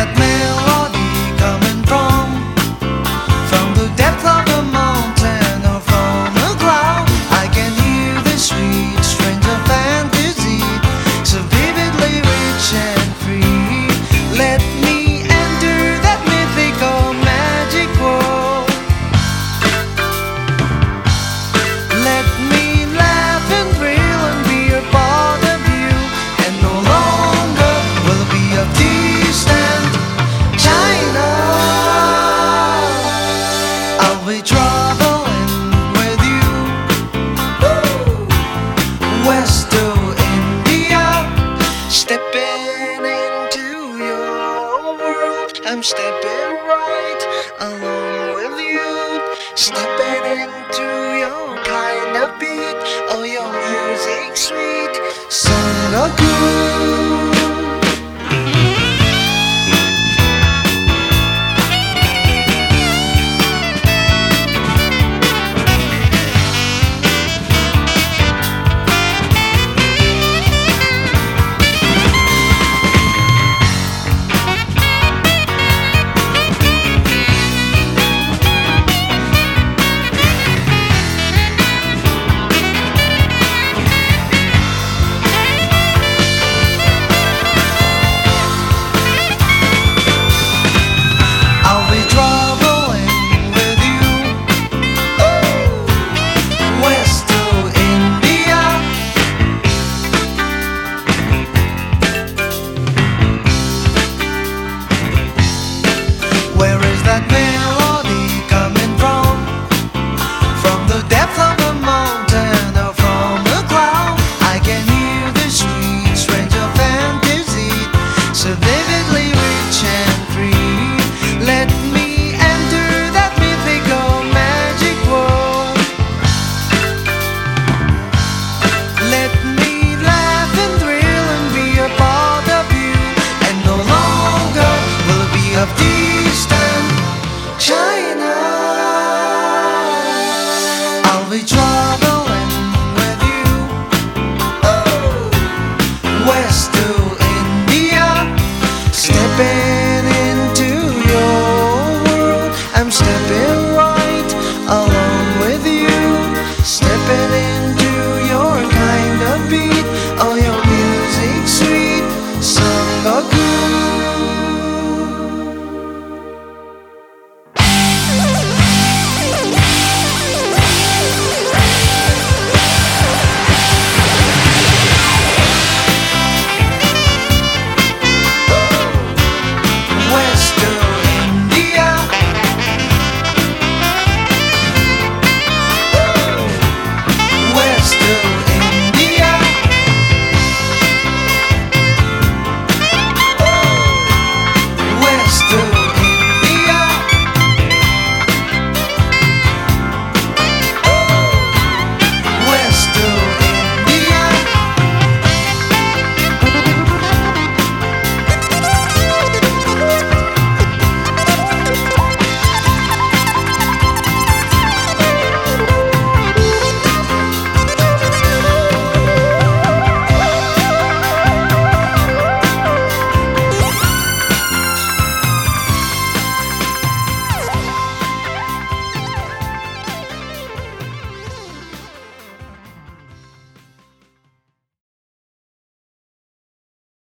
that man Snapping into your kind of beat, oh your music sweet, sound good.